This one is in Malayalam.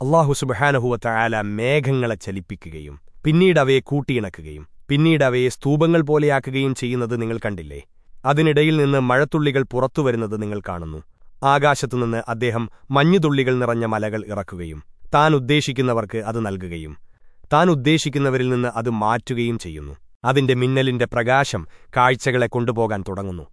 അള്ളാഹു ആല മേഘങ്ങളെ ചലിപ്പിക്കുകയും പിന്നീട് അവയെ കൂട്ടിയിണക്കുകയും പിന്നീട് അവയെ സ്തൂപങ്ങൾ പോലെയാക്കുകയും ചെയ്യുന്നത് നിങ്ങൾ കണ്ടില്ലേ? അതിനിടയിൽ നിന്ന് മഴത്തുള്ളികൾ പുറത്തുവരുന്നത് നിങ്ങൾ കാണുന്നു. ആകാശത്തുനിന്ന് അദ്ദേഹം മഞ്ഞുതുള്ളികൾ നിറഞ്ഞ മലകൾ ഇറക്കുകയും താൻ ഉദ്ദേശിക്കുന്നവർക്ക് അത് നൽകുകയും താൻ ഉദ്ദേശിക്കുന്നവരിൽ നിന്ന് അത് മാറ്റുകയും ചെയ്യുന്നു. അതിന്റെ മിന്നലിന്റെ പ്രകാശം കാഴ്ചകളെ കൊണ്ടുപോകാൻ തുടങ്ങുന്നു.